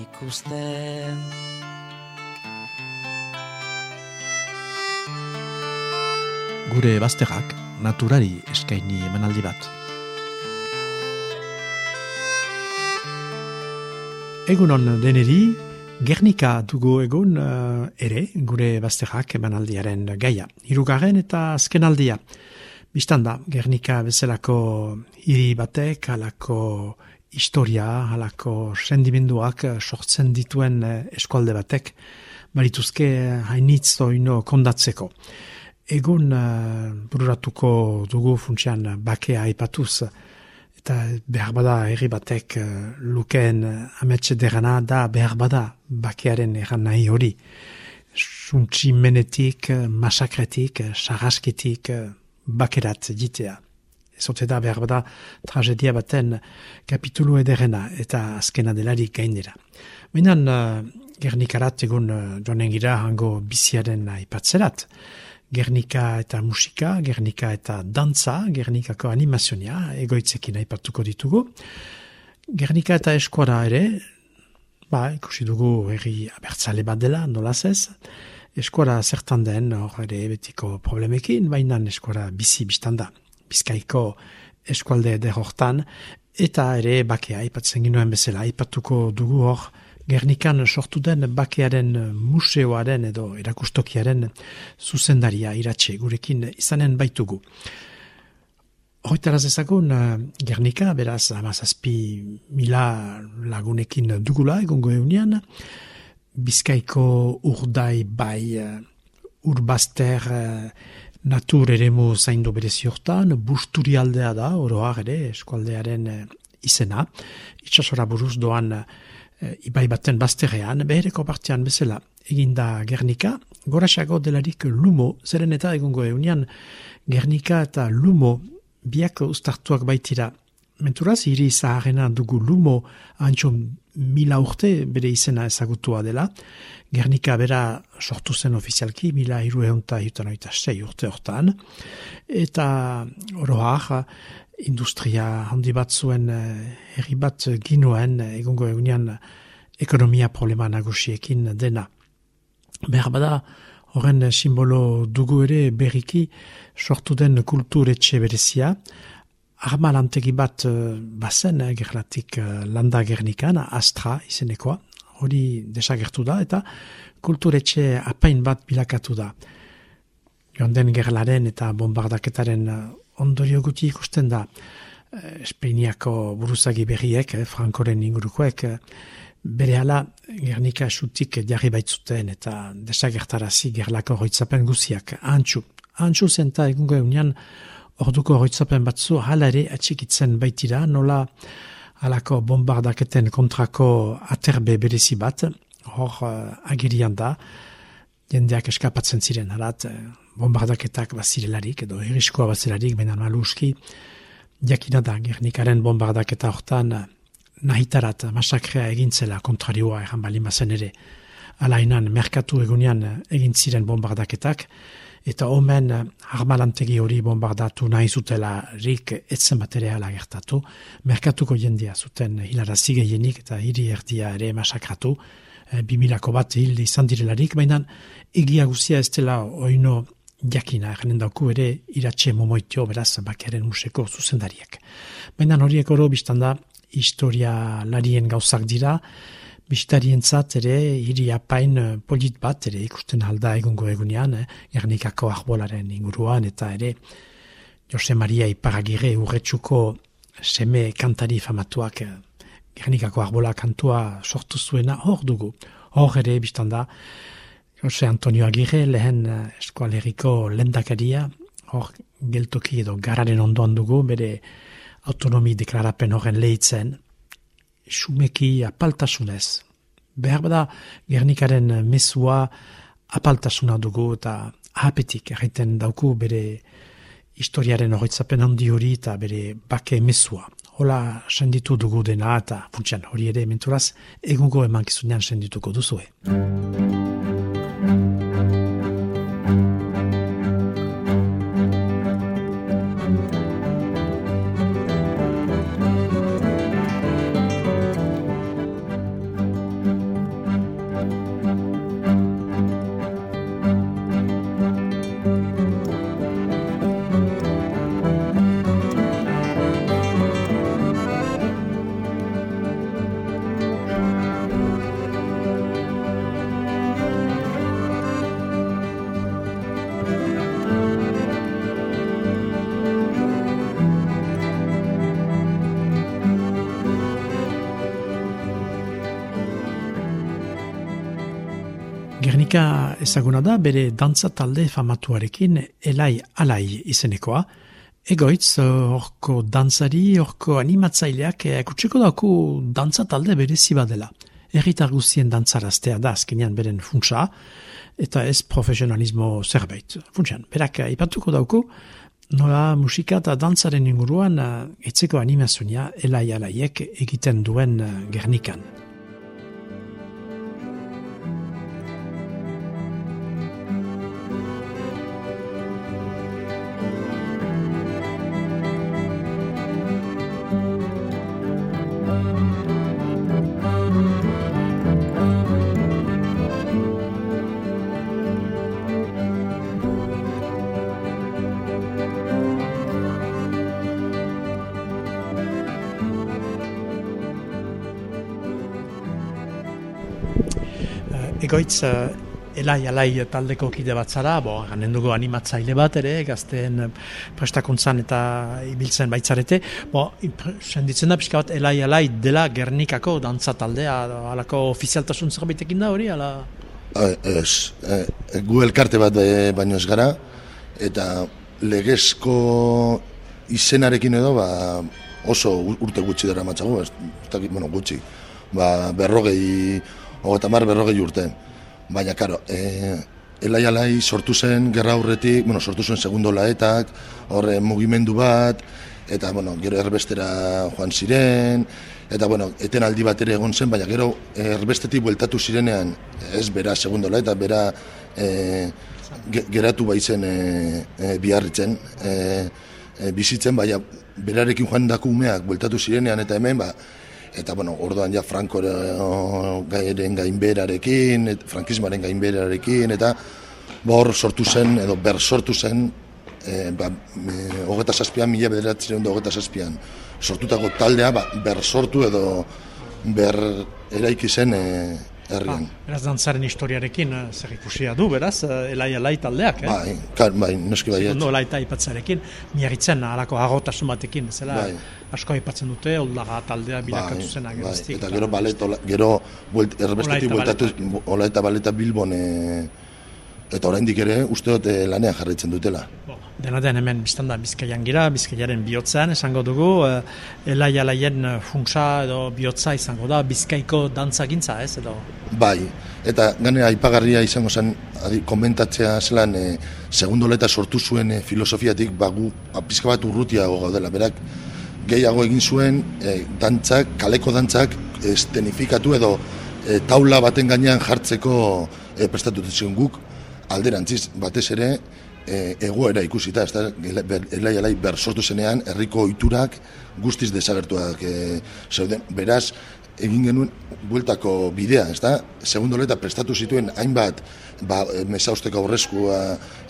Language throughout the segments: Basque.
ikusten. Gure bazterrak naturari eskaini emanaldi bat. Egunon deneri, Gernika dugu egun uh, ere, gure bazterrak emanaldiaren gaia. Hirugarren eta azkenaldia. Bistan da, Gernika bezalako hiri batek, halako historia, halako sendimenduak sortzen dituen eh, eskualde batek, barituzke hainitz doino kondatzeko. Egun bururatuko dugu funtsian bakea aipatuz, eta behar bada herri batek lukeen ametxe derana da behar bada bakearen erran nahi hori. Suntsi menetik, masakretik, sarrasketik, bakerat jitea. Ezote da behar bada tragedia baten kapitulu ederena eta azkena delarik gainera. Bainan uh, Gernikarat egun uh, joanen gira hango biziaren ipatzerat. Gernika eta musika, Gernika eta dantza, Gernikako animazionia, egoitzekin aipatuko ditugu. Gernika eta eskuara ere, ba, ikusi dugu herri abertzale bat dela, nolaz ez, eskuara zertan den, hor ere betiko problemekin, baina eskuara bizi biztanda, bizkaiko eskualde derrortan, eta ere bakea, ipatzen ginoen bezala, ipatuko dugu hor, Gernikan sortu den bakearen museoaren edo erakustokiaren zuzendaria iratxe gurekin izanen baitugu. Horitaraz ezagun Gernika, beraz, amazazpi mila lagunekin dugula egongo eunian, bizkaiko urdai bai urbazter natur ere mu zaindu berezi hortan, busturi aldea da, oroak ere, eskualdearen izena, itxasora buruz doan e, ibai baten bazterrean, behereko partian bezala eginda Gernika, goraxago delarik lumo, zeren eta egungo eunian Gernika eta lumo biak ustartuak baitira. Menturaz, hiri zaharena dugu lumo antxo mila urte bere izena ezagutua dela. Gernika bera sortu zen ofizialki, mila iru eunta sei urte hortan. Eta oroak, industria handi bat zuen eh, herri bat ginuen egungo egunean ekonomia problema nagusiekin dena. Behar bada, horren simbolo dugu ere berriki sortu den kulturetxe berezia, armalantegi bat uh, bazen, eh, gerlatik uh, landa gernikan, astra izenekoa, hori desagertu da, eta kulturetxe apain bat bilakatu da. Joan den gerlaren eta bombardaketaren ondorio guti ikusten da eh, Espainiako buruzagi berriek, eh, Frankoren ingurukoek, eh, bere hala Gernika esutik jarri baitzuten eta desagertarazi gerlako hoitzapen guziak, antxu. Antxu zen eta egungo egunean orduko hoitzapen batzu hala ere atxikitzen baitira, nola halako bombardaketen kontrako aterbe berezi bat, hor uh, agirian da, jendeak eskapatzen ziren, halat, bombardaketak bazirelarik, edo iriskoa bazirelarik, baina maluski, jakina da, Gernikaren bombardaketa hortan, nahitarat masakrea egintzela kontrarioa egan bali mazen ere, alainan merkatu egunean egin ziren bombardaketak, eta omen armalantegi hori bombardatu nahi zutela rik etzen materiala gertatu, merkatuko jendea zuten hilara zigeienik eta hiri erdia ere masakratu, e, bimilako bat hilde izan direlarik, baina egia guzia ez dela oino jakina. Egenen dauku ere iratxe momoitio beraz bakearen museko zuzendariak. Baina horiek oro biztanda historia larien gauzak dira, Bistarien zat ere, hiri apain polit bat, ere ikusten alda egungo egunean, eh, Gernikako ahbolaren inguruan, eta ere, Jose Maria Iparagire urretsuko seme kantari famatuak eh, Gernikako ahbola kantua sortu zuena hor dugu. Hor ere, biztanda, Jose Antonio Agirre, lehen uh, eskualeriko lendakaria, hor geltoki edo gararen ondoan dugu, bere autonomi deklarapen horren lehitzen, sumeki apaltasunez, Behar bada Gernikaren mesua apaltasuna dugu eta ahapetik erraiten dauku bere historiaren horretzapen handi hori eta bere bake mesua. Hola senditu dugu dena eta funtsian hori ere menturaz egungo emankizunean sendituko duzue. Ezaguna da bere dantza talde famatuarekin elai alai izenekoa. Egoitz, horko dantzari, horko animatzaileak ekutsiko dauku dantza talde bere zibadela. Erritar guztien dantzaraztea da azkenean beren funtsa, eta ez profesionalismo zerbait. Funtsian, berak ipatuko dauku, nola musika eta dantzaren inguruan etzeko animazioa elai alaiek egiten duen Gernikan. Egoitz, uh, elai alai taldeko kide bat zara, bo, ganen dugu animatzaile bat ere, gazten prestakuntzan eta ibiltzen baitzarete, bo, senditzen da pixka bat elai alai dela Gernikako dantza taldea, alako ofizialtasun zerbaitekin da hori, ala? Ez, e, gu elkarte bat baino ez gara, eta legezko izenarekin edo, ba, oso urte gutxi dara matzago, ez, bueno, gutxi, ba, berrogei, hogeta mar berrogei urte. Baina, karo, e, elai alai sortu zen gerra aurretik, bueno, sortu zen segundo laetak, horre mugimendu bat, eta, bueno, gero erbestera joan ziren, eta, bueno, eten aldi bat ere egon zen, baina gero erbestetik bueltatu zirenean, ez bera segundo laeta, bera e, geratu baitzen e, e, biharritzen, e, e, bizitzen, baina berarekin joan dakumeak bueltatu zirenean, eta hemen, ba, eta bueno, orduan ja Franco gairen gainberarekin, et, frankismoaren gainberarekin eta hor sortu zen edo ber sortu zen e, ba, e, hogeta zazpian, mila bederatzen dut hogeta zazpian. Sortutako taldea ba, ber sortu edo ber eraiki zen e, herrian. Ba, beraz, dantzaren historiarekin uh, zer ikusia du, beraz, uh, elai elai taldeak, eh? Bai, kar, bai, noski bai. Segundo elai eta ipatzarekin, miarritzen alako agotasun batekin, zela, bai. asko ipatzen dute, oldaga taldea bilakatu bai, zena bai, Eta gero balet, ola, gero, buelt, erbestetik bueltatu, ola eta baleta bilbon, e, eta oraindik ere, uste dut lanean jarraitzen dutela. Dena den hemen biztan da bizkaian gira, bizkaiaren bihotzean esango dugu, uh, elai alaien funtsa edo bihotza izango da, bizkaiko dantza gintza ez edo? Bai, eta gane aipagarria izango zen, komentatzea zelan, e, segundo leta sortu zuen e, filosofiatik, bagu, pizka bat urrutia gaudela, berak, gehiago egin zuen, e, dantzak, kaleko dantzak, estenifikatu edo e, taula baten gainean jartzeko e, prestatu guk, alderantziz, batez ere, e, egoera ikusita, ez da, elai elai ber sortu zenean, herriko oiturak guztiz desagertuak e, zeuden. Beraz, egin genuen bueltako bidea, ez da, segundo leta prestatu zituen hainbat ba, mesausteko aurrezkoa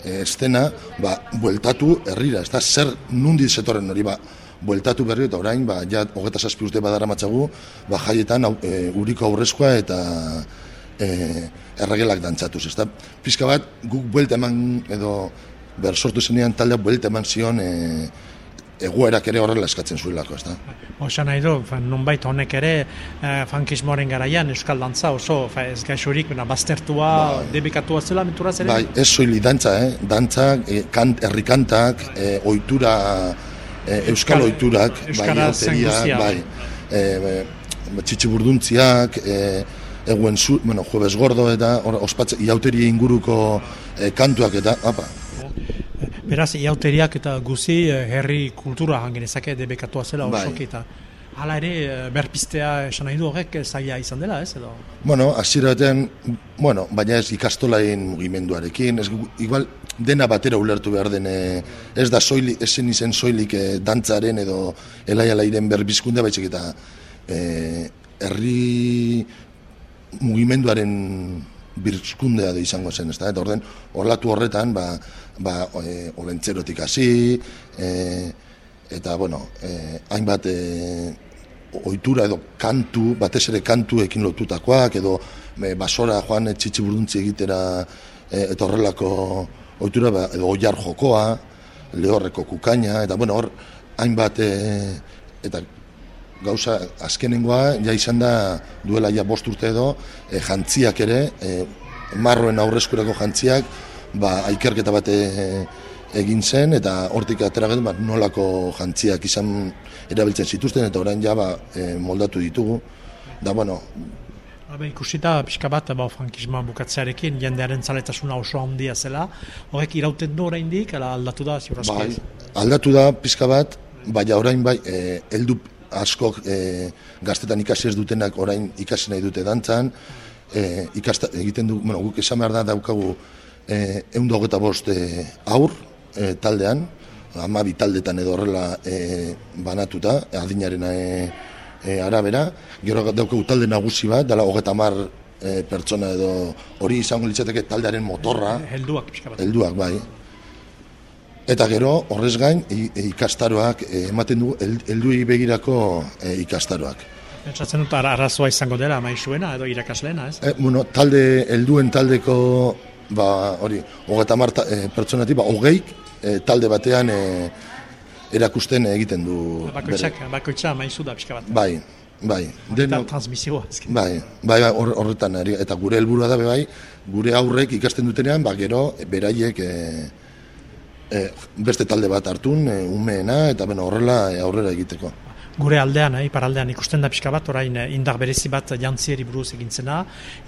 e, estena, ba, bueltatu herrira, ez da, zer nundi zetorren hori, ba, bueltatu berri eta orain, ba, ja, hogeta zazpi urte badara matzagu, ba, jaietan e, uriko aurrezkoa eta e, erregelak dantzatuz, ezta? Pizka bat, guk buelta eman, edo, ber sortu zenean taldeak buelta eman zion, e, egoerak ere horrela eskatzen zuelako, ezta? Osa nahi du, nonbait honek ere, e, fankismoaren garaian, euskal dantza oso, fa, ez gaixorik, bena, baztertua, bai. debikatua zela, menturaz ere? Bai, ez zoili dantza, eh? Dantza, e, kant, errikantak, e, oitura, e, euskal oiturak, bai, bai, bai, e, txitsi burduntziak, e, eguen zu, bueno, jueves gordo eta or, ospatze, iauteri inguruko e, kantuak eta, apa, Beraz, iauteriak eta guzi eh, herri kultura hangenezake debekatua zela Bai. osoki eta hala ere eh, berpistea esan nahi du horrek zaila izan dela, ez edo? Bueno, hasiera batean, bueno, baina ez ikastolain mugimenduarekin, ez, igual dena batera ulertu behar den, ez da soilik, esen izen soilik eh, dantzaren edo elaialairen berbizkunde baizik eta eh, herri mugimenduaren bizkundea da izango zen, ez da? Eta orden, horlatu horretan, ba, ba, e, olentzerotik hasi, e, eta, bueno, e, hainbat e, ohitura edo kantu, batez ere kantuekin lotutakoak, edo e, basora joan etxitsi burduntzi egitera e, eta horrelako ohitura, ba, edo oiar jokoa, lehorreko kukaina, eta bueno, hor, hainbat, e, eta gauza azkenengoa, ja izan da duela ja bost urte edo, e, jantziak ere, e, marroen aurreskurako jantziak, ba, aikerketa bat e, egin zen, eta hortik atera gero, ba, nolako jantziak izan erabiltzen zituzten, eta orain ja ba, e, moldatu ditugu. Da, bueno, Habe, ikusita pixka bat, ba, frankismoa bukatzearekin jendearen zaletasuna oso handia zela, horrek irauten du oraindik, ala aldatu da, ziur asko bai, aldatu da pizka bat, baina orain bai, e, heldu askok e, gaztetan ikasi ez dutenak orain ikasi nahi dute dantzan, e, ikasta, egiten du, bueno, guk esan behar da daukagu e, egun eta bost e, aur e, taldean, amabi taldetan edo horrela e, banatuta, adinaren e, e, arabera, gero daukagu talde nagusi bat, dela hogeta mar e, pertsona edo hori izango litzateke taldearen motorra, Helduak pixka bat. helduak bai. Eta gero, horrez gain, e, ikastaroak e, ematen du hel- helduei begirako e, ikastaroak. Pentsatzen dut ara- arazoa izango dela maisuena edo irakasleena, ez? E, bueno, talde helduen taldeko ba, hori, hogeita mar ta- e, pertsonatik, ba, hogeik e, talde batean e, erakusten egiten du. Bakoitzak, bakoitza maizu da pixka bat. Bai, bai. Eta Denok, transmisioa, ezken. bai, bai, bai, hor- horretan, eta gure helburua da be bai, gure aurrek ikasten dutenean, ba, gero, beraiek e, e, beste talde bat hartun, e, umeena, eta beno, horrela e, aurrera egiteko. Gure aldean, eh, iparaldean ikusten da pixka bat, orain eh, indar berezi bat jantzieri buruz egintzena,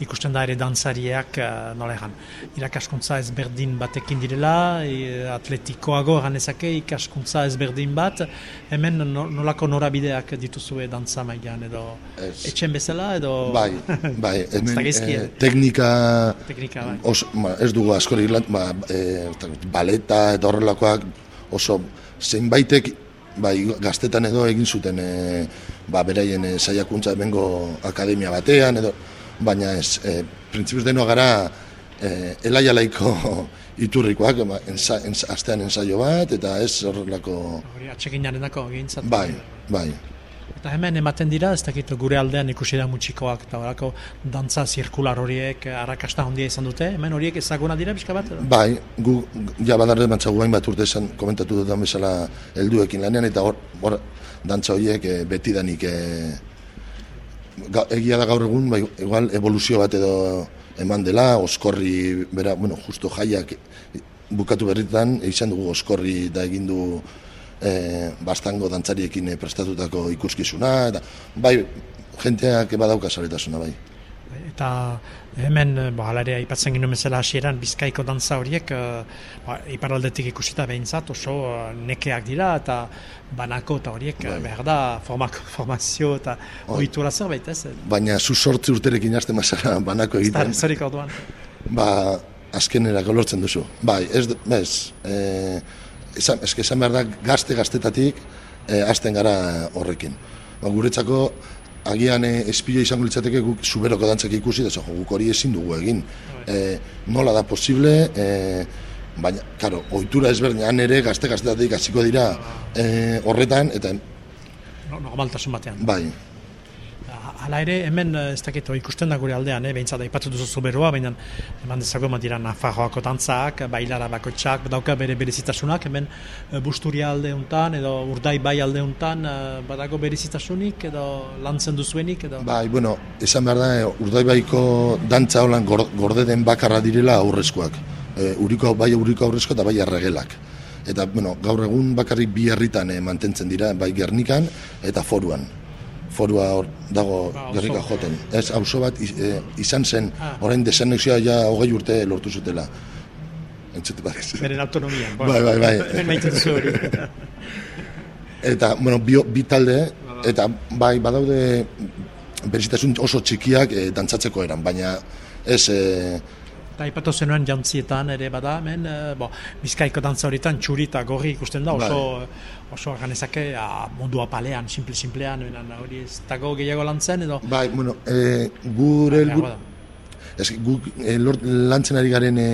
ikusten da ere dantzariak, eh, nola egan, irakaskuntza ezberdin batekin direla, e, atletikoago egan ezake, ikaskuntza ezberdin bat, hemen no- nolako norabideak dituzue dantza mailan edo Ez. etxen bezala edo Bai, bai, hemen e, eh? teknika teknika bai. os, ma, ez dugu askorik lan, ba, e, baleta eta horrelakoak oso zeinbaitek bai, gaztetan edo egin zuten e, ba, beraien e, saiakuntza bengo akademia batean edo baina ez, e, printzipioz deno gara e, elaialaiko iturrikoak, ba, ensa, ens, astean ensaio bat, eta ez horrelako, Hori atxeginarendako egintzat. bai, bai. Eta hemen ematen dira, ez dakit gure aldean ikusi da mutxikoak eta horako dantza zirkular horiek arrakasta handia izan dute, hemen horiek ezaguna dira pixka bat? Bai, gu ja badarre matzagu hainbat urte esan komentatu dudan bezala helduekin lanean eta hor, hor dantza horiek e, betidanik e, ga, egia da gaur egun bai, igual evoluzio bat edo eman dela, oskorri bera, bueno, justo jaiak bukatu berritan, izan dugu oskorri da egin du e, bastango dantzariekin e, prestatutako ikuskizuna, eta bai, jenteak badauka saretasuna bai. Eta hemen, eh, ba, hala ere, aipatzen ginen bezala hasieran bizkaiko dantza horiek, eh, ba, iparaldetik ikusita behintzat oso eh, nekeak dira, eta banako eta horiek bai. behar da formako, formazio eta ohitura zerbait, ez? Baina zu sortzi urterekin hasten mazara banako egiten. Zarik orduan. ba, azkenerako lortzen duzu. Bai, ez, ez, e, esan, eske esan behar da gazte gaztetatik e, hasten gara horrekin. Ba, guretzako agian e, espilo izango litzateke guk zuberoko dantzak ikusi, da jo, guk hori ezin dugu egin. E, nola da posible, e, baina, karo, ohitura ezberdinan ere gazte gaztetatik hasiko dira e, horretan, eta No- Normaltasun batean. bai, Hala ere, hemen eh, ez dakit ikusten da gure aldean, eh? behintzat aipatu duzu zuberoa, baina eman dezago eman dira Nafarroako dantzak, bailara bakoitzak, dauka bere berezitasunak, hemen eh, busturia alde hontan edo urdai bai alde hontan eh, badago berezitasunik edo lantzen duzuenik edo... Bai, bueno, esan behar da, e, urdaibaiko dantza holan gor- gorde den bakarra direla aurrezkoak. E, uriko, bai uriko aurrezko eta bai arregelak. Eta, bueno, gaur egun bakarrik bi herritan eh, mantentzen dira, bai Gernikan eta Foruan. Forua hor dago Ba, gerrika joten. Ez, auzo bat iz- eh, izan zen, Ah. orain desenexioa ja hogei urte lortu zutela. Entzute badiz. Beren autonomian. Bai, bai, bai. Hemen duzu hori. Eta, bueno, bi, bi talde, eta bai, badaude berezitasun oso txikiak e, dantzatzeko eran, baina ez, e, Eta ipatu zenuen jantzietan ere bada, hemen, eh, bo, bizkaiko dantza horietan txuri eta gorri ikusten da, oso, oso ganezake a, mundu apalean, simple-simplean, hori ez dago gehiago lantzen edo... bai, bueno, e, gure helburu da. Ez, guk e, lort, lantzen ari garen e,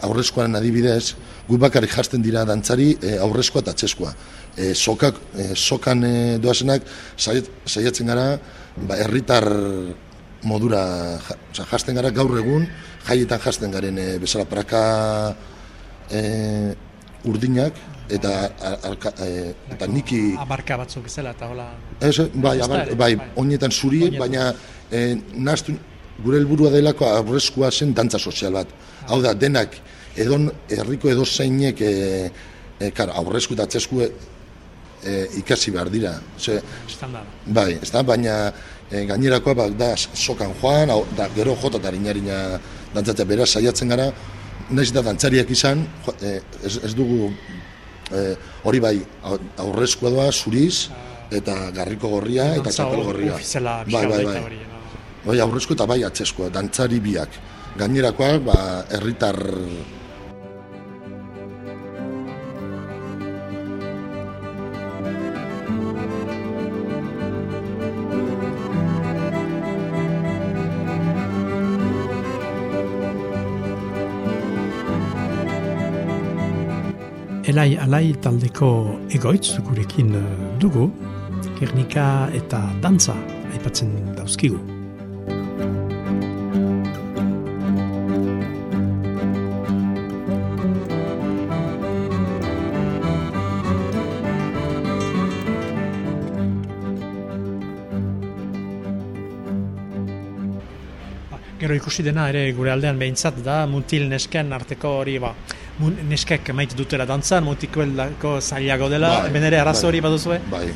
aurrezkoaren adibidez, gu bakarrik jasten dira dantzari e, aurrezkoa eta txeskoa. E, sokak, e, sokan e, doazenak saiat- saiatzen gara ba, herritar modura ja, jasten gara gaur egun jaietan jasten garen e, bezala praka e, urdinak eta, a- alka, e, eta niki Abarka batzuk bezala, eta hola... Ez, bai, abar, bai, bai. oinetan zuri, baina e, nahaztu, gure helburua delako aurrezkoa zen dantza sozial bat. Hau da, denak, edon, herriko edo zeinek, e, e, kar, aurrezku eta atzesku e, e, ikasi behar dira. Ze, bai, ez da, baina e, gainerakoa ba, da sokan joan, da gero jota eta dantzatzea beraz saiatzen gara, naiz eta dantzariak izan, jo, e, ez, ez dugu e, hori bai au- aurrezkoa doa zuriz, eta garriko gorria eta txapel gorria. Bai, bai, bai. Bai, aurrezko eta bai atzeskoa, dantzari biak. Gainerakoak, ba, herritar Elai alai taldeko egoitz gurekin eh, dugu, Gernika eta dantza aipatzen dauzkigu. Gero ikusi dena ere gure aldean behintzat da mutil nesken arteko hori ba mun- neskek maite dutela dantzan, mutikoelako zailago dela, Bai, ben ere arazo bai. hori baduzue? Bai,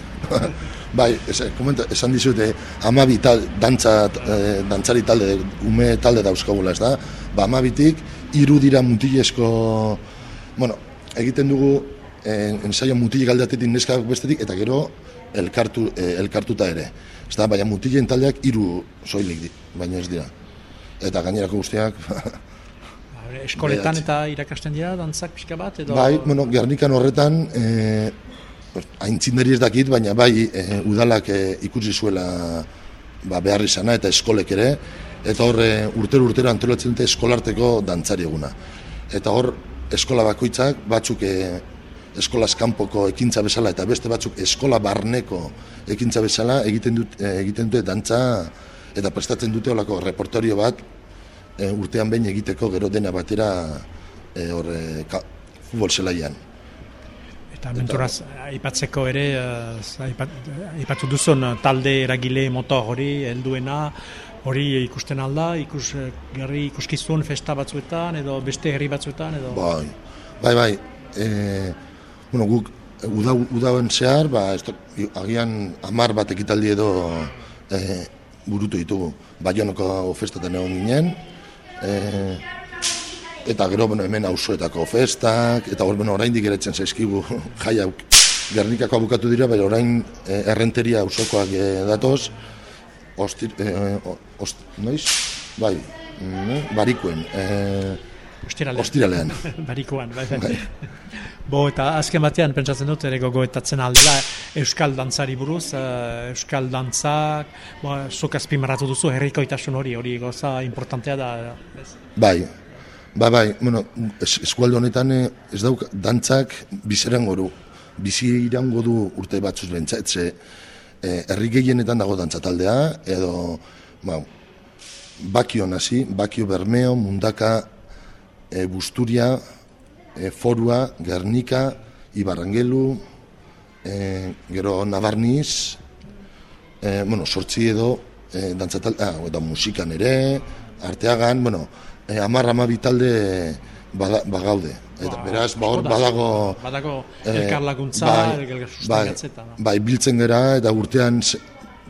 bai, komenta, esan dizute, amabi tal, dantza, eh, dantzari talde, ume talde dauzkagula, ez da? Ba, amabitik, hiru dira mutilezko, bueno, egiten dugu, eh, ensaio mutilek aldeatetik neskak bestetik, eta gero elkartu, eh, elkartuta ere. Ez da, baina mutilen taldeak hiru soilik baina ez dira. Eta gainerako guztiak, Eskoletan Bederatzi. eta irakasten dira dantzak pixka bat edo Bai, bueno, Gernikan horretan, e, aintzinderi ez dakit, baina bai e, udalak e, ikusi zuela ba, behar izana eta eskolek ere, eta hor e, urtero urtero antolatzen dute eskolarteko dantzari eguna. Eta hor eskola bakoitzak batzuk e, eskolaz kanpoko ekintza bezala eta beste batzuk eskola barneko ekintza bezala egiten dut e, egiten dute dantza eta prestatzen dute olako repertorio bat e, urtean behin egiteko gero dena batera e, hor e, ka, futbol zelaian. eta menturaz aipatzeko ere aipat, aipatu duzun talde eragile motor hori helduena hori ikusten alda, ikus, gerri ikuskizun festa batzuetan edo beste herri batzuetan edo Bai, bai, bai. E, bueno, guk uda, udauen zehar, ba, da, agian amar bat ekitaldi edo e, burutu ditugu. Baionoko festetan egon ginen, e, eta gero bueno, hemen auzoetako festak, eta hor bueno, oraindik eretzen zaizkigu jaia Gernikako abukatu dira, baina orain e, errenteria auzokoak e, datoz, ostir, e, ost, noiz? Bai, mm, barikuen, e, ostiralean. ostiralean. Barikoan, bai, bai. Bai. Bo, eta azken batean pentsatzen dut ere gogoetatzen aldela Euskal dantzari buruz, eh, Euskal dantzak, bo, zuk azpimarratu duzu herrikoitasun hori, hori goza importantea da. ez? Bai, bai, bai, bueno, es, eskualde honetan eh, ez dauk dantzak bizirango du, bizi irango du urte batzuz bentsat, ze eh, herri gehienetan dago dantza taldea, edo, ba, bakio nasi, bakio bermeo, mundaka, e, busturia, e, forua, gernika, ibarrangelu, e, gero nabarniz, e, bueno, sortzi edo e, dantzatal, ah, eta musikan ere, arteagan, bueno, e, amar amabi talde bada, bagaude. Eta Ba, beraz, ba, hor badago... Badago eh, elkarlaguntza, bai, elkar bai, bai, biltzen gera, eta urtean ze-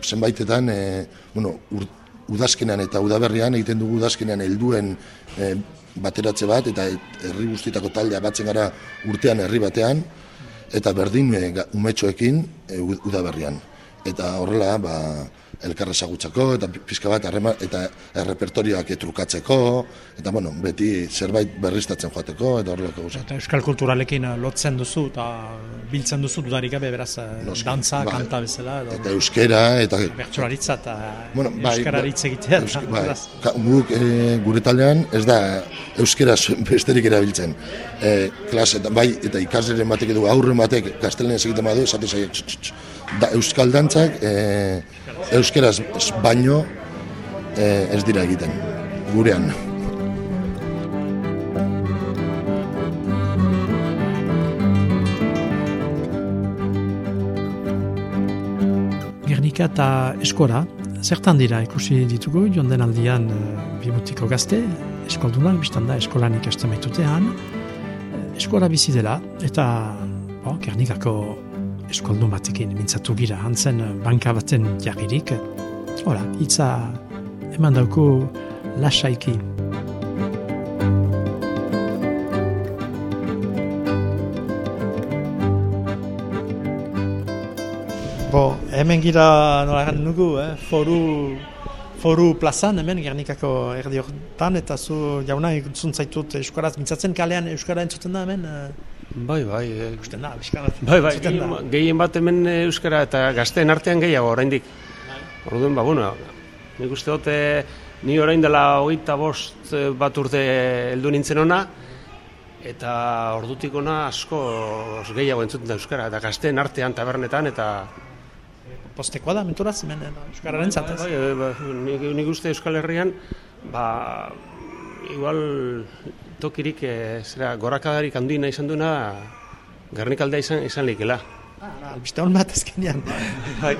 zenbaitetan, e, bueno, ur, udazkenean eta udaberrian egiten dugu udazkenean helduen e, bateratze bat, eta herri guztietako taldea batzen gara urtean herri batean, eta berdin e, umetxoekin e, udaberrian. Eta horrela, ba, elkarra ezagutzeko eta pizka bat harrema eta errepertorioak etrukatzeko eta bueno, beti zerbait berriztatzen joateko eta horrelako gauza. Eta euskal kulturalekin eh, lotzen duzu eta biltzen duzu dudarik gabe beraz eh, Noski, dantza, bai. kanta bezala edo eta euskera eta bertsolaritza eta bueno, bai, euskara hitz egitea eusk, bai, guk e, gure taldean ez da euskera besterik erabiltzen. E, klase eta bai eta ikasleren batek edo aurren batek gaztelenez egiten badu esate saiek da euskal dantzak e, euskeraz baino e, ez dira egiten, gurean. Gernika eta eskora, zertan dira ikusi ditugu, joan den aldian e, bimutiko gazte, eskoldunak, biztan da eskolan ikasten maitutean, eskora bizi dela, eta bo, Gernikako eskoldun batekin mintzatu gira, hantzen banka baten jarririk, hola, hitza eman dauko lasaiki. Bo, hemen gira nola egan nugu, eh? foru, foru plazan, hemen Gernikako erdi horretan, eta zu jauna zuntzaitot Euskaraz mintzatzen kalean Euskara entzuten da hemen? Eh? Bai, bai. E, da, bizkarat. Bai, bai, gehien, bat hemen eh, Euskara eta gazteen artean gehiago oraindik. Bai. Orduan, ba, bueno, nik uste dute, ni orain dela hogeita bost eh, bat urte heldu nintzen ona, eta ordutik ona asko gehiago entzuten da Euskara, eta gazteen artean tabernetan, eta... Postekoa da, menturaz, hemen Euskararen zatez? Bai, bai, bai, nik, nik uste Euskal Herrian, ba, igual tokirik e, zera gorakadarik handiena izan duna garnikaldea izan izan likela. Ah, albiste hon bat ezkenean. Bai.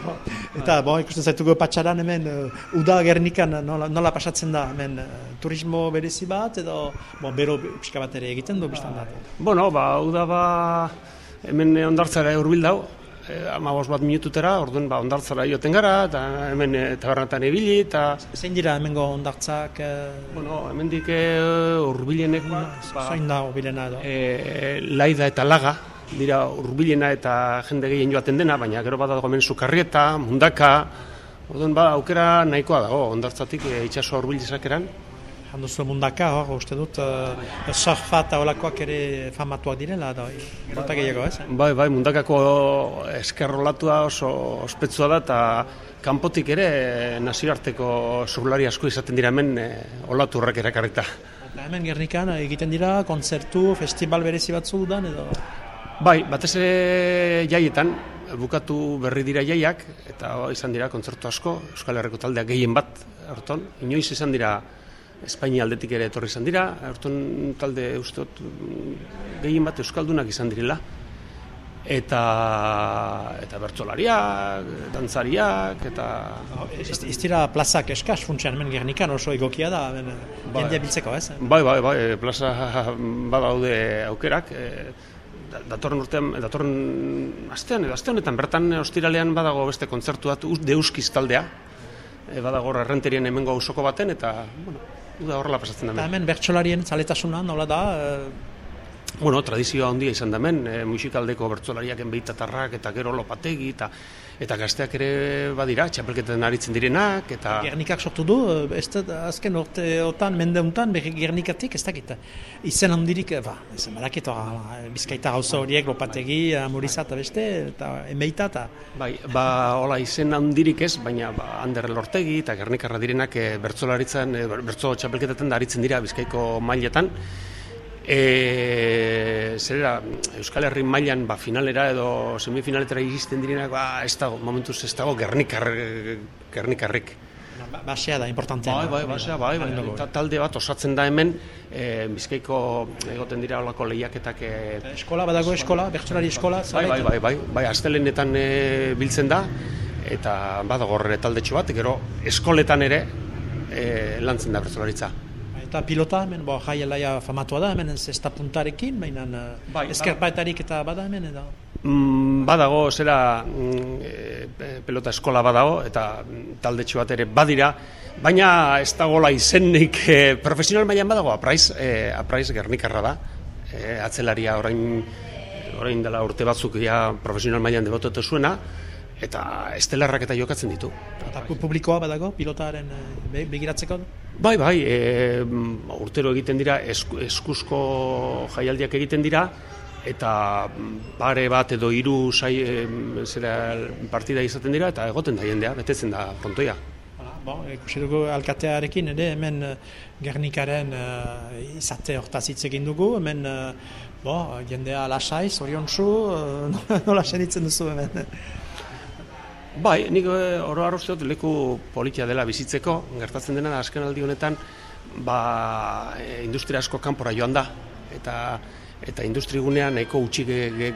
Eta bo, ikusten zaituko patxaran hemen uh, uda gernikan nola, nola pasatzen da hemen uh, turismo berezi bat edo bo, bero pixka bat ere egiten du biztan da. Bueno, ba, uda ba hemen ondartzara urbil dau, eh, amabos bat minututera, orduan ba, ondartzara joten gara, eta hemen e, tabernetan ebili, eta... Zein dira hemengo ondartzak? E... Bueno, hemen dik urbilenek bat... Ba, Zain da urbilena edo? E, laida eta laga, dira urbilena eta jende gehien joaten dena, baina gero bat dago hemen sukarrieta, mundaka, orduan ba, aukera nahikoa dago, ondartzatik e, itxaso eran, handuzu mundaka, hor, uste dut, uh, surfa eta olakoak ere famatuak direla, da, gerota gehiago, ez? Bai, bai, mundakako eskerrolatua oso ospetsua da, eta kanpotik ere nazioarteko zurlari asko izaten dira hemen e, olatu horrek ere karrita. Eta hemen Gernikan egiten dira kontzertu, festival berezi batzu dudan, edo? Bai, batez ere jaietan, bukatu berri dira jaiak, eta izan dira kontzertu asko, Euskal Herriko taldeak gehien bat, harton, inoiz izan dira Espainia aldetik ere etorri izan dira, horton talde ustot gehien bat euskaldunak izan direla. Eta eta bertsolariak, dantzariak eta ez dira plazak eskas funtsean hemen Gernikan oso egokia da hemen bai. jendea biltzeko, ez? Bai, bai, bai, plaza badaude aukerak. E, datorren urtean, datorren astean edo aste honetan bertan ostiralean badago beste kontzertu bat Deuskiz taldea. E, badago errenterien hemengo ausoko baten eta, bueno, Uda horrela pasatzen da. hemen bertsolarien zaletasuna nola da? E... Bueno, tradizioa handia izan da hemen, e, musikaldeko bertsolariak enbeitatarrak eta gero lopategi eta eta gazteak ere badira, txapelketan aritzen direnak eta... Gernikak sortu du, ez da, azken orte otan, mende untan, Gernikatik, ez dakit, izen handirik, ba, ez barakit, bizkaita gauza horiek, lopategi, amuriza eta beste, eta enbeita eta... Bai, ba, hola, izen handirik ez, baina ba, Ander Lortegi eta Gernikarra direnak e, bertsolaritzen, e, bertso txapelketetan da aritzen dira bizkaiko mailetan, E, zerera, Euskal Herri mailan ba, finalera edo semifinaletara iristen direnak, ba, ez dago, momentuz ez dago, gernikar, gernikarrik. Ba, basea da, importantea. Bai, bai, basea, bai, bai, bai, talde bat osatzen da hemen, e, bizkaiko egoten dira olako lehiaketak. E, eskola, badago eskola, bertsolari eskola, bai, bai, bai, bai, bai, astelenetan e, biltzen da, eta badago horre taldetxo bat, gero eskoletan ere e, lantzen da bertsolaritza eta pilota hemen, bo, jai elaia famatua da hemen zesta puntarekin, baina eh, bai, ezker baitarik eta bada hemen edo? Mm, badago, zera mm, e, pelota eskola badago, eta talde bat ere badira, baina ez dagoela izennik e, profesional mailan badago, apraiz, e, apraiz gernikarra da, e, atzelaria orain, orain dela urte batzuk ja profesional mailan debototu zuena, eta estelarrak eta jokatzen ditu. Eta publikoa badago, pilotaren begiratzeko? Bai, bai, e, urtero egiten dira, eskuzko jaialdiak egiten dira, eta pare bat edo hiru sai zera partida izaten dira eta egoten da jendea betetzen da frontoia. Bon, ikusi dugu alkatearekin ere hemen eh, Gernikaren uh, izate hortaz hitz egin dugu, hemen uh, bo, jendea lasai, zoriontsu, uh, nola senitzen duzu hemen? Bai, nik oro arrozteot leku politia dela bizitzeko, gertatzen dena azken aldi honetan, ba, industria asko kanpora joan da, eta eta industrigunean nahiko utxi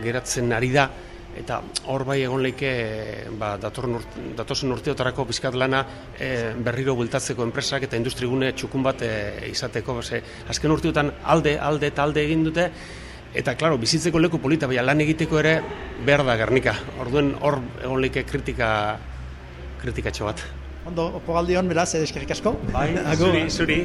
geratzen ari da. Eta hor bai egon leike ba, datorren datosen urteotarako bizkat lana e, berriro bultatzeko enpresak eta industrigune txukun bat e, izateko. Ze, azken urteotan alde, alde eta alde egin dute, eta klaro, bizitzeko leku polita, baina lan egiteko ere behar da Gernika. Orduen hor egon leike kritika, kritikatxo bat. Ondo, opo hon, beraz, eskerrik asko? Bai, zuri, zuri.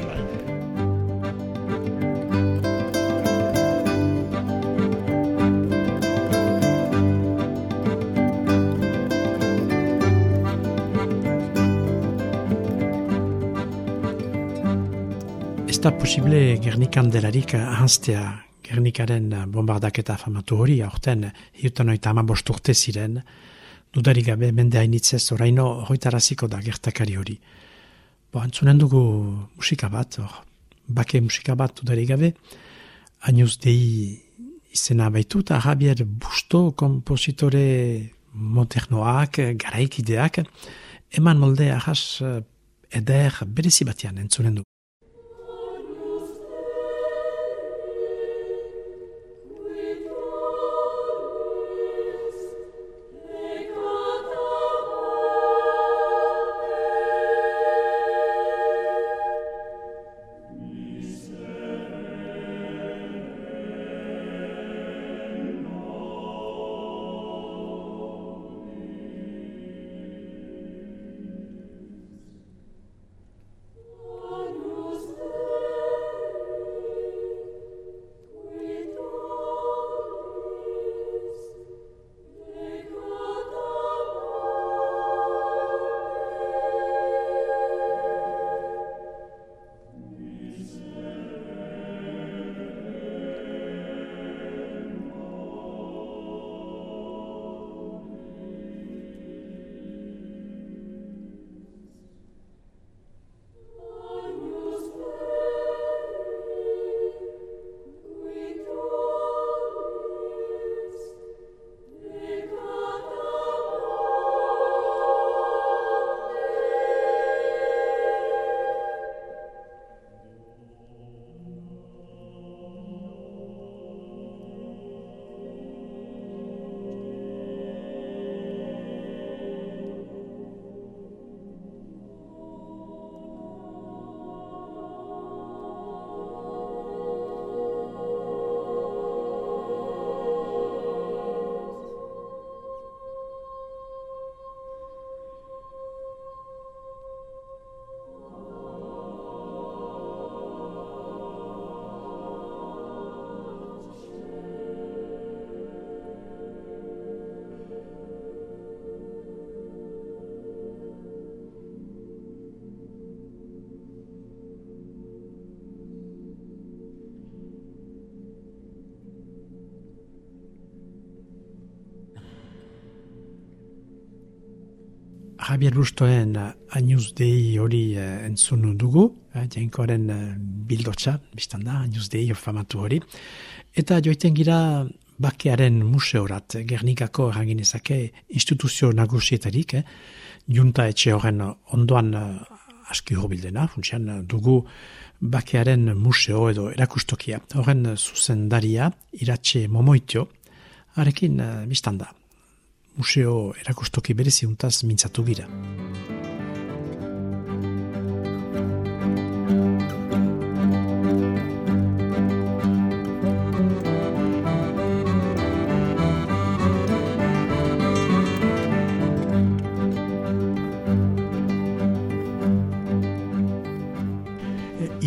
Da posible Gernikan delarik ahanztea Gernikaren bombardaketa famatu hori, aurten hiutan oita ama bosturte ziren, dudarik gabe mende hainitzez oraino hoitaraziko da gertakari hori. Bo, antzunen dugu musika bat, or, bake musika bat dudarik gabe, hainuz dei izena baitu, eta Javier Busto kompositore modernoak, garaikideak, eman molde ahas eder berezi batean entzunen dugu. Javier Bustoen Agnus Dei hori uh, entzun dugu, uh, jainkoaren uh, bildotxa, biztan da, Agnus Dei famatu hori. Eta joiten gira bakearen museorat, Gernikako erranginezake instituzio nagusietarik, eh? junta etxe horren ondoan uh, aski bildena, funtsian dugu bakearen museo edo erakustokia. Horren zuzendaria, iratxe momoitio, arekin uh, biztan da museo erakustoki bereziuntaz mintzatu gira.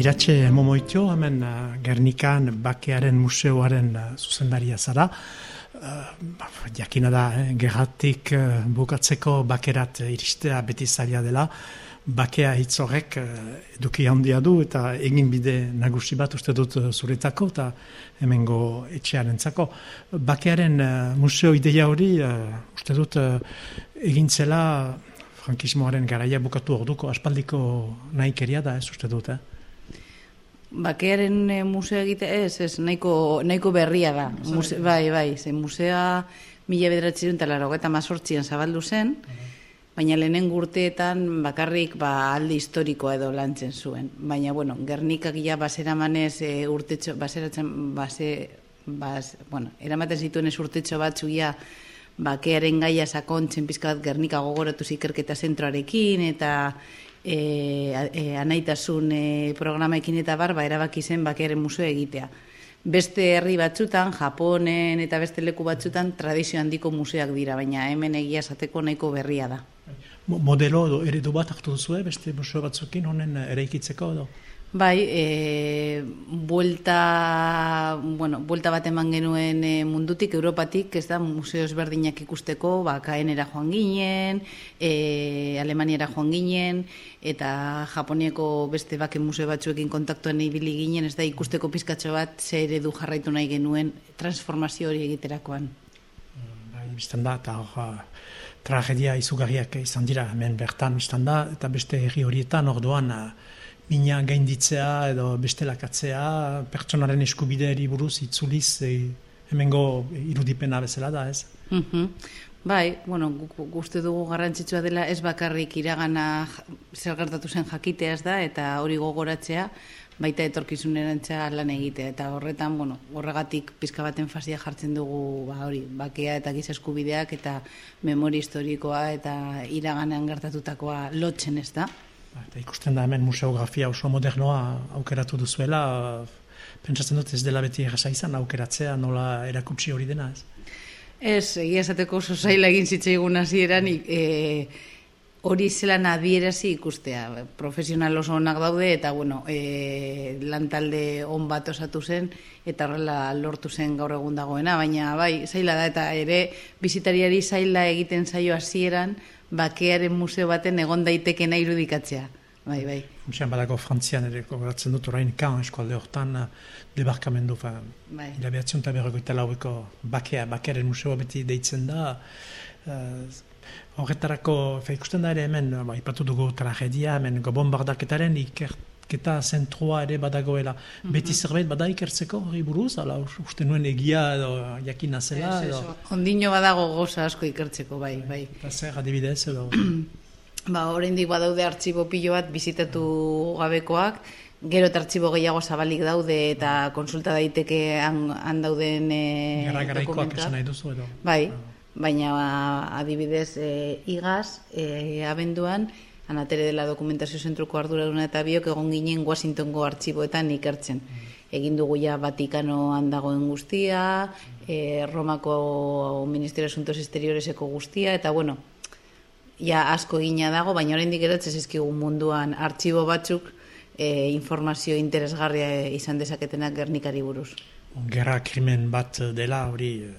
Iratxe Momoitio, hemen eh, Gernikan Bakearen Museoaren eh, zuzendaria zara, Uh, jakina da, eh, gerratik uh, bukatzeko bakerat iristea beti zaila dela. Bakea hitz horrek uh, eduki handia du eta egin bide nagusi bat uste dut zuretako eta hemengo etxearen zako. Bakearen museo ideia hori uste dut egin zela frankismoaren garaia bukatu orduko aspaldiko nahi keria da ez uste dut, eh? Bakearen e, museo egite ez, ez, nahiko, nahiko berria da. Muse, bai, bai, ze musea mila bederatzen eta laro eta mazortzian zabaldu zen, baina lehenen gurteetan bakarrik ba, alde historikoa edo lantzen zuen. Baina, bueno, Gernikak ja basera manez e, urtetxo, baseratzen, base, bas, bueno, eramaten zituen ez urtetxo batzu ja, bakearen gaia sakontzen pizka bat Gernika gogoratu ikerketa zentroarekin eta e, e, anaitasun e, programaekin eta bar, ba, erabaki zen bakearen museo egitea. Beste herri batzutan, Japonen eta beste leku batzutan tradizio handiko museak dira, baina hemen egia esateko nahiko berria da. Modelo edo eredu bat hartu duzu, beste museo batzukin honen eraikitzeko edo? Bai, e, buelta, bueno, buelta bat eman genuen e, mundutik, Europatik, ez da, museo ezberdinak ikusteko, ba, kaenera joan ginen, e, Alemaniera joan ginen, eta Japonieko beste bake museo batzuekin kontaktuan ibili ginen, ez da, ikusteko pizkatxo bat, zer edu jarraitu nahi genuen transformazio hori egiterakoan. Bai, biztan da, eta hor, tragedia izugarriak izan dira, hemen bertan biztan da, eta beste herri horietan orduan, mina gainditzea edo bestelakatzea, pertsonaren eskubideari buruz itzuliz e, hemengo irudipena bezala da, ez? Mm Bai, bueno, guzti dugu garrantzitsua dela ez bakarrik iragana zer gertatu zen jakiteaz da, eta hori gogoratzea, baita etorkizunerantza lan egitea eta horretan, bueno, horregatik pizka baten fasia jartzen dugu ba hori, bakea eta giza eskubideak eta memoria historikoa eta iraganean gertatutakoa lotzen, ez da? Eta ikusten da hemen museografia oso modernoa aukeratu duzuela, pentsatzen dut ez dela beti errasa izan aukeratzea nola erakutsi hori dena ez? Ez, egia esateko oso zaila egin zitzaigun hasieran e, hori zelan adierazi ikustea. Profesional oso onak daude eta bueno, e, lantalde on bat osatu zen eta horrela lortu zen gaur egun dagoena, baina bai, zaila da eta ere bizitariari zaila egiten zaio hasieran bakearen museo baten egon daitekena irudikatzea. Bai, bai. Musean badako frantzian ere gogoratzen dut orain kan eskualde hortan uh, debarkamendu fa. Bai. Ila behatzen eta berrogoita laueko bakea, bakearen museo beti deitzen da. Uh, horretarako, ikusten da ere hemen, ba, ipatu dugu tragedia, hemen go bombardaketaren ikert eta zentroa ere badagoela. Mm -hmm. Beti zerbait bada ikertzeko hori buruz, ala uste nuen egia edo jakina zela. Edo... Ondino badago goza asko ikertzeko, bai. bai. Eta zer adibidez edo... ba, oraindik badaude artxibo pilo bat bizitatu gabekoak, gero eta artxibo gehiago zabalik daude eta konsulta daiteke han, han dauden e, nahi duzu edo. Bai, ah. baina adibidez e, igaz, e, abenduan, anatere dela dokumentazio zentruko arduraduna eta biok egon ginen Washingtongo artxiboetan ikertzen. Egin dugu ja Vatikanoan dagoen guztia, e, Romako Ministerio Asuntos Exterioreseko guztia, eta bueno, ja asko gina dago, baina oraindik eratzen zizkigu munduan artxibo batzuk e, informazio interesgarria izan dezaketenak gernikari buruz. Gerra krimen bat dela hori eh,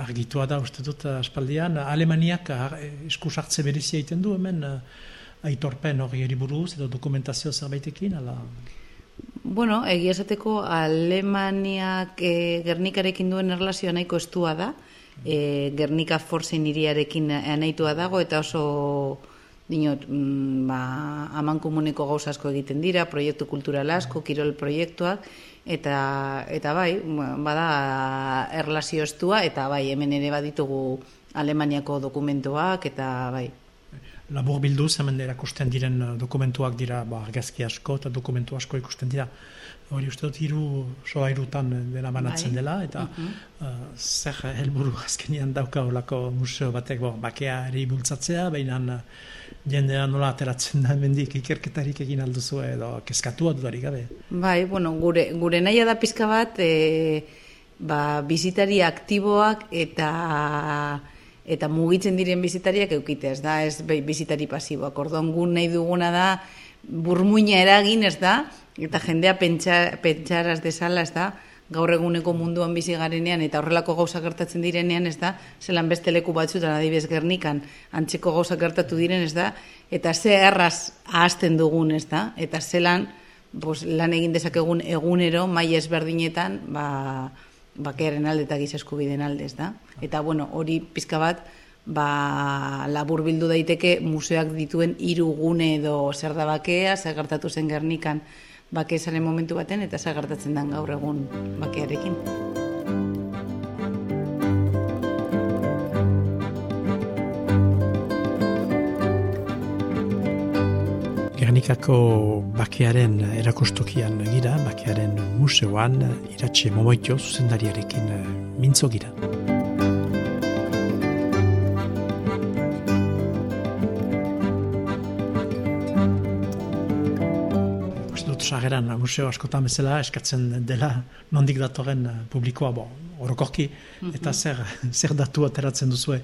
argitua da uste dut aspaldian. Alemaniak eskusartze berezia egiten du hemen aitorpen hori eriburuz edo dokumentazio zerbaitekin, ala? Bueno, egia esateko Alemaniak e, Gernikarekin duen erlazioa nahiko estua da, e, Gernika Forzen iriarekin anaitua dago, eta oso dinot, mm, ba, aman komuneko gauz asko egiten dira, proiektu kultural asko, kirol proiektuak, eta, eta bai, bada erlazio estua, eta bai, hemen ere baditugu Alemaniako dokumentuak, eta bai, labur bildu, hemen erakusten diren uh, dokumentuak dira, ba, argazki asko eta dokumentu asko ikusten dira. Hori uste dut, hiru soa irutan dela manatzen bai. dela, eta mhm. uh zer helburu azkenian dauka olako museo batek, bo, bakea ere bultzatzea, uh, jendea nola ateratzen da mendik ikerketarik egin alduzu edo kezkatu dudarik gabe. Bai, bueno, gure, gure naia da pizka bat, e, ba, bizitari aktiboak eta eta mugitzen diren bizitariak eukite, ez da, ez bizitari pasiboak. Orduan gu nahi duguna da, burmuina eragin, ez da, eta jendea pentsa, pentsaraz dezala, ez da, gaur eguneko munduan bizi garenean eta horrelako gauza gertatzen direnean, ez da, zelan beste leku batzutan adibez gernikan, antzeko gauza gertatu diren, ez da, eta ze erraz ahazten dugun, ez da, eta zelan, bos, lan egin dezakegun egunero, mai ezberdinetan, ba, bakearen alde eta gizeskubiden alde, ez da. Eta, bueno, hori pizka bat, ba, labur bildu daiteke museoak dituen hiru gune edo zer da bakea, zer gertatu zen gernikan bake momentu baten eta zer gertatzen den gaur egun bakearekin. Gernikako bakearen erakostokian gira, bakearen museoan, iratxe momoitio zuzendariarekin mintzo gira. sageran museo askotan bezala eskatzen dela nondik datorren eh, publikoa bo, orokorki, mhm. eta zer, zer datu ateratzen duzue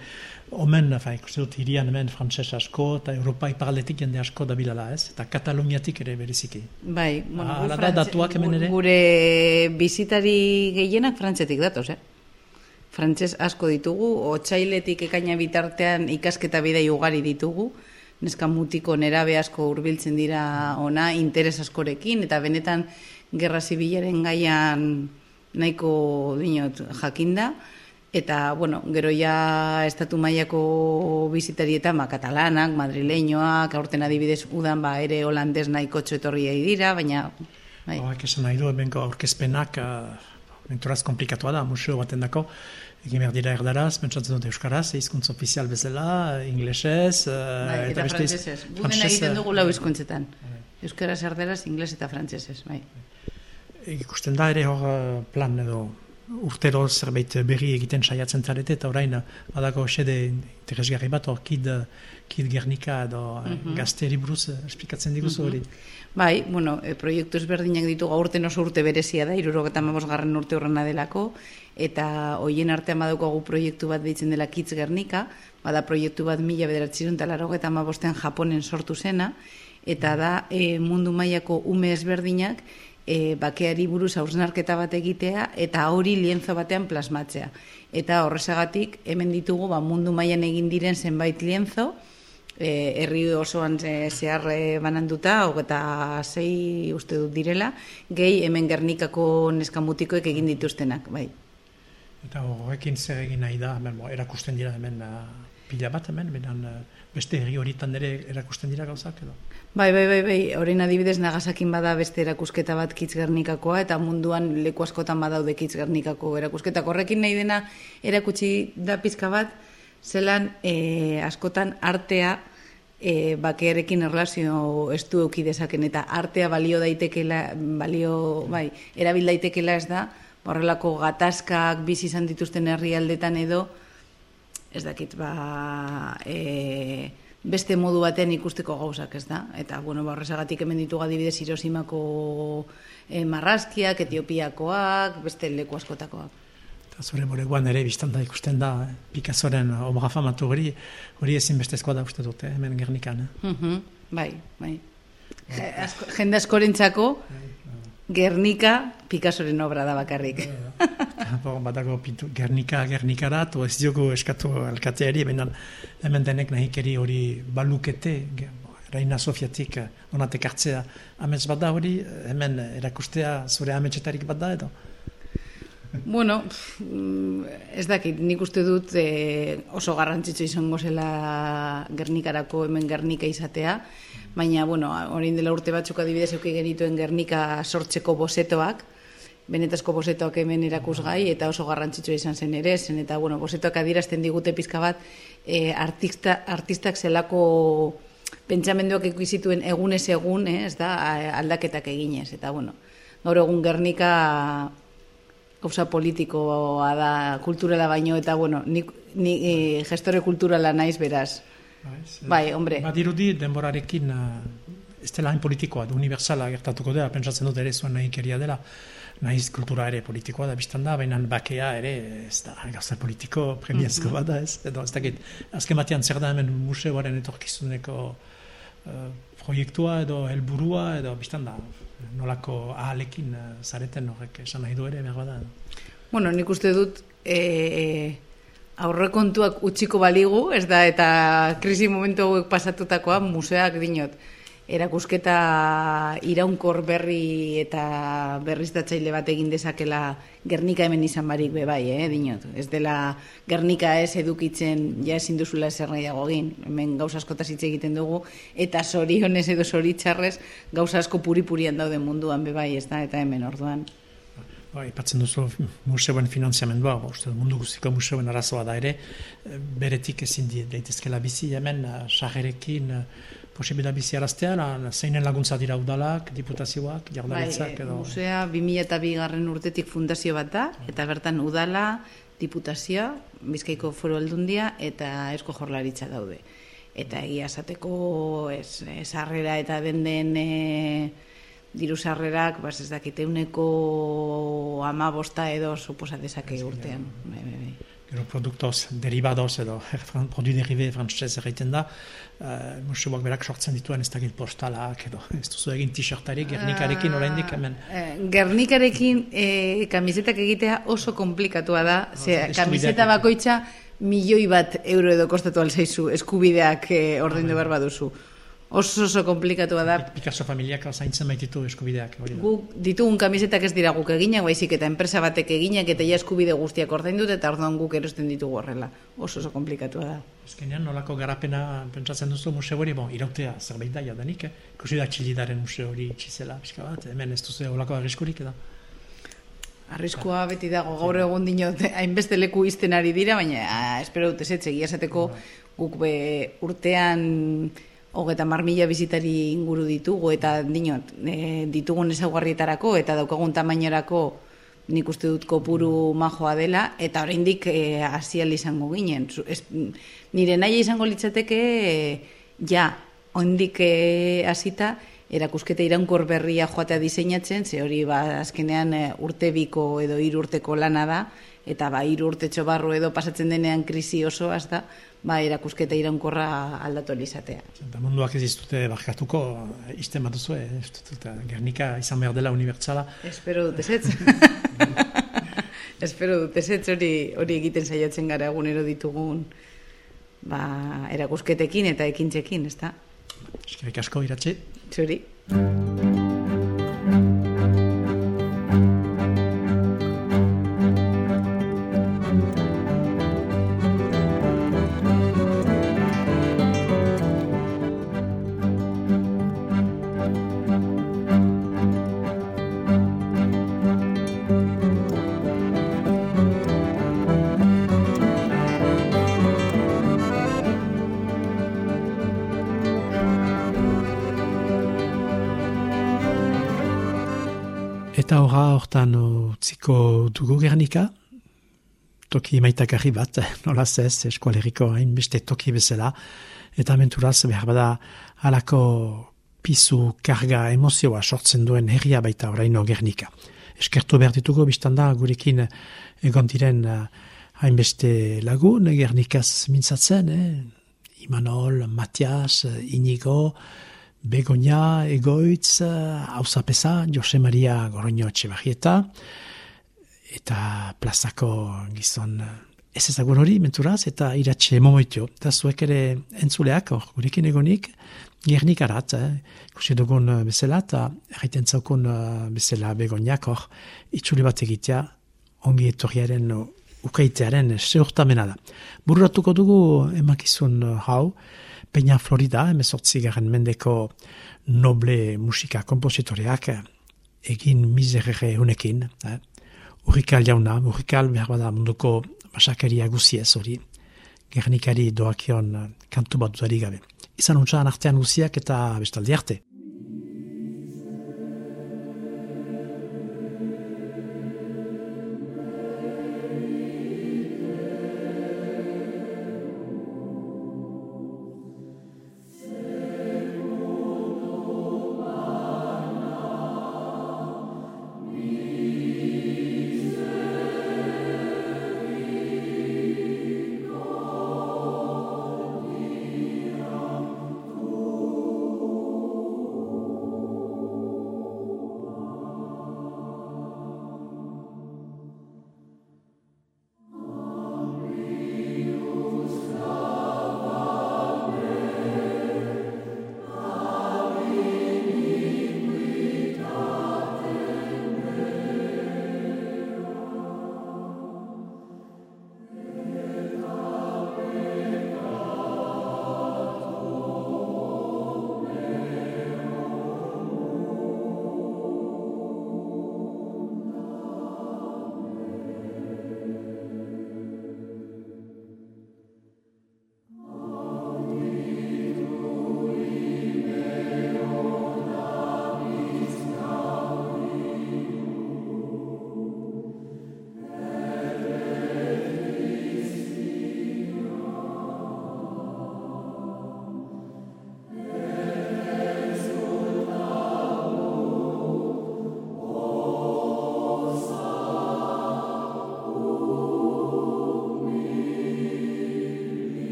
omen, fa, ikusten dut, hirian hemen frantses asko, eta Europa iparaletik jende asko da bilala ez, eta Kataluniatik ere beriziki. Bai, bueno, Ala da datuak hemen ere? Gure bizitari gehienak frantsetik datoz, eh? Frantses asko ditugu, otxailetik ekaina bitartean ikasketa bidei ugari ditugu, neska mutiko nerabe asko hurbiltzen dira ona interes askorekin eta benetan gerra zibilaren gaian nahiko dinot jakinda eta bueno, gero ja estatu mailako bizitarietan ba, katalanak, madrileñoak, aurten adibidez udan ba, ere holandes nahiko txetorriei dira, baina bai. Oh, esan nahi du, benko aurkezpenak uh, menturaz komplikatua da, museo baten dako, egin behar dira erdaraz, pentsatzen dut euskaraz, hizkuntz ofizial bezala, inglesez, uh, bai, eta, eta frantzesez. Guden egiten dugu lau hizkuntzetan. Bai. Euskaraz, erdaraz, ingles eta frantzesez, bai. Ikusten da ere hor eh, plan edo urtero zerbait berri egiten saiatzen zarete, eta orain badako xede interesgarri bat hor kid, kid gernika edo mm -hmm. gazte buruz esplikatzen diguzu hori. Bai, bueno, e, proiektu ezberdinak ditu gaurten oso urte berezia da, irurogeta garren urte horrena delako, eta hoien artean badaukagu proiektu bat deitzen dela Kitz Gernika, bada proiektu bat mila bederatzerun eta amabostean Japonen sortu zena, eta da e, mundu mailako ume ezberdinak e, bakeari buruz hausnarketa bat egitea eta hori lienzo batean plasmatzea. Eta horrezagatik hemen ditugu ba, mundu mailan egin diren zenbait lienzo, e, herri osoan ze, zehar e, bananduta, eta zei uste dut direla, gehi hemen gernikako neskamutikoek egin dituztenak, bai. Eta horrekin zer egin nahi da, hemen, erakusten dira hemen uh, pila bat hemen, benan, uh, beste herri horitan ere erakusten dira gauzak edo? Bai, bai, bai, bai, horrein adibidez nagasakin bada beste erakusketa bat kitz gernikakoa, eta munduan leku askotan badaude kitz gernikako erakusketa. Horrekin nahi dena erakutsi da pizka bat, zelan e, askotan artea e, bakearekin erlazio estu euki dezaken eta artea balio daitekela, balio, bai, erabil daitekela ez da, horrelako gatazkak bizi izan dituzten herrialdetan edo, ez dakit, ba, e, beste modu baten ikusteko gauzak, ez da? Eta, bueno, ba, horrezagatik hemen ditugu adibidez Hiroshimako e, marrazkiak, Etiopiakoak, beste leku askotakoak zure boleguan ere biztan da ikusten da, eh? Picassoren obra famatu hori, hori ezin bestezkoa da uste dute, hemen gernikan. Eh? Uh Bai, bai. Asko, jende askorentzako, Gernika Picassoren obra da bakarrik. Bon, badago pintu, Gernika, Gernika to ez diogu eskatu alkateari, hemen, hemen denek nahikeri hori balukete, Reina Sofiatik onatek hartzea amets bat da hori, hemen erakustea zure ametsetarik bat da edo? Bueno, ez dakit, nik uste dut e, oso garrantzitsu izango zela Gernikarako hemen Gernika izatea, baina, bueno, orain dela urte batzuk adibidez euki genituen Gernika sortzeko bosetoak, benetazko bosetoak hemen erakusgai, eta oso garrantzitsu izan zen ere, zen eta, bueno, bosetoak adierazten digute pizka bat, e, artista, artistak zelako pentsamenduak ikuizituen egunez egun, eh, ez da, aldaketak eginez, eta, bueno, gaur egun Gernika gauza politikoa da kulturala baino eta bueno, ni, ni e, gestore kulturala naiz beraz. Bai, hombre. Badirudi denborarekin uh, ez dela hain politikoa, universala gertatuko dela, pentsatzen dut ere zuen nahi keria dela, naiz kultura ere politikoa da biztan da, baina bakea ere ez da gauza politiko premiazko mm bada ez, edo ez dakit, azken batean zer da hemen museoaren etorkizuneko proiektua edo helburua edo biztan da nolako ahalekin uh, zareten horrek esan nahi du ere behar bada. Bueno, nik uste dut e, aurrekontuak utziko baligu, ez da, eta krisi momentu hauek pasatutakoa museak dinot erakusketa iraunkor berri eta berriztatzaile bat egin dezakela Gernika hemen izan barik be bai, eh, dinot. Ez dela Gernika ez edukitzen ja ezin duzula zer nahiago egin. Hemen gauza askotaz hitz egiten dugu eta sorionez edo soritxarrez gauza asko puri-purian daude munduan be bai, ez da, eta hemen orduan. Ba, ipatzen duzu museoen finanziamendua, ba, uste mundu guztiko museoen arazoa da ere, beretik ezin daitezkela bizi hemen, sagerekin, posibila bizi araztea, zeinen laguntza dira udalak, diputazioak, jardaritzak bai, edo... Musea 2002 garren urtetik fundazio bat da, eta bertan udala, diputazioa, Bizkaiko foru aldundia eta esko jorlaritza daude. Eta egia esateko ez, ez arrera eta den den e, diru sarrerak, bas ez dakite uneko ama bosta edo suposatezake urtean. Bai, bai, bai gero produktoz derivadoz edo produ derive frantzez egiten da uh, musuak berak sortzen dituen ez dakit postalak edo ez duzu egin t-shirtari gernikarekin uh, oraindik hemen. uh, gernikarekin eh, kamisetak egitea oso komplikatua da. Ze, kamiseta bakoitza milioi bat euro edo kostatu alzaizu eskubideak eh, ordaindu behar baduzu oso oso komplikatua da. Picasso familiak zaintzen baititu eskubideak. Hori da. Guk ditugun kamisetak ez dira guk eginak, baizik eta enpresa batek eginak eta ja eskubide guztiak ordain dut eta orduan guk erosten ditugu horrela. Oso oso komplikatua da. Azkenean nolako garapena pentsatzen duzu museo hori, bon, irautea zerbait da jadanik, eh? Kusi da txilidaren museo hori txizela, pixka bat, hemen ez duzu olako arriskurik edo. Arriskua beti dago gaur egun dinot hainbeste leku izten ari dira, baina ah, espero dut ez egia esateko guk be, urtean hogeta mar mila bizitari inguru ditugu eta dinot, e, ditugun ezaugarrietarako eta daukagun tamainorako nik uste dut kopuru majoa dela eta oraindik e, asial izango ginen. Ez, nire nahi izango litzateke e, ja, ondik e, hasita erakusketa iraunkor berria joatea diseinatzen, ze hori ba, azkenean e, urte biko edo hiru urteko lana da, eta ba, hiru urte barru edo pasatzen denean krisi oso, da, ba, erakusketa iraunkorra aldatu elizatea. Eta munduak ez iztute barkatuko, izten bat duzu, eh? Gernika izan behar dela unibertsala. Espero dut ezetz. Espero dut ezetz hori, hori egiten saiatzen gara egunero ditugun ba, erakusketekin eta ekintzekin, ez da? Eskerrik asko, iratxe. Zuri. Hortan utziko dugu gernika, toki maitakarri bat, nola zez, eskualeriko hainbeste toki bezala, eta menturaz behar bada alako pizu, karga, emozioa sortzen duen herria baita oraino gernika. Eskertu behar ditugu, biztanda gurekin egon diren uh, hainbeste lagun, gernikaz mintzatzen, eh? Imanol, Matias, Inigo, Begoña, Egoitz, Hauzapesa, Jose Maria Goroño Txebajieta, eta plazako gizon ez ezagun hori, menturaz, eta iratxe momoitio. Eta zuek ere entzuleak, hor, gurekin egonik, gernik arat, eh? kusi dugun bezala, eta erraiten zaukun uh, bezala Begoñak, hor, itxuli bat egitea, ongi etorriaren ukaitearen seurtamena da. Burratuko dugu emakizun hau, Peña Florida, emezortzi garen mendeko noble musika kompositoreak egin mizerre unekin. Eh? Urrikal jauna, urrikal behar bada munduko masakaria guziez hori, gernikari doakion kantu bat dudari gabe. Izan untxan artean guziak eta bestaldi arte.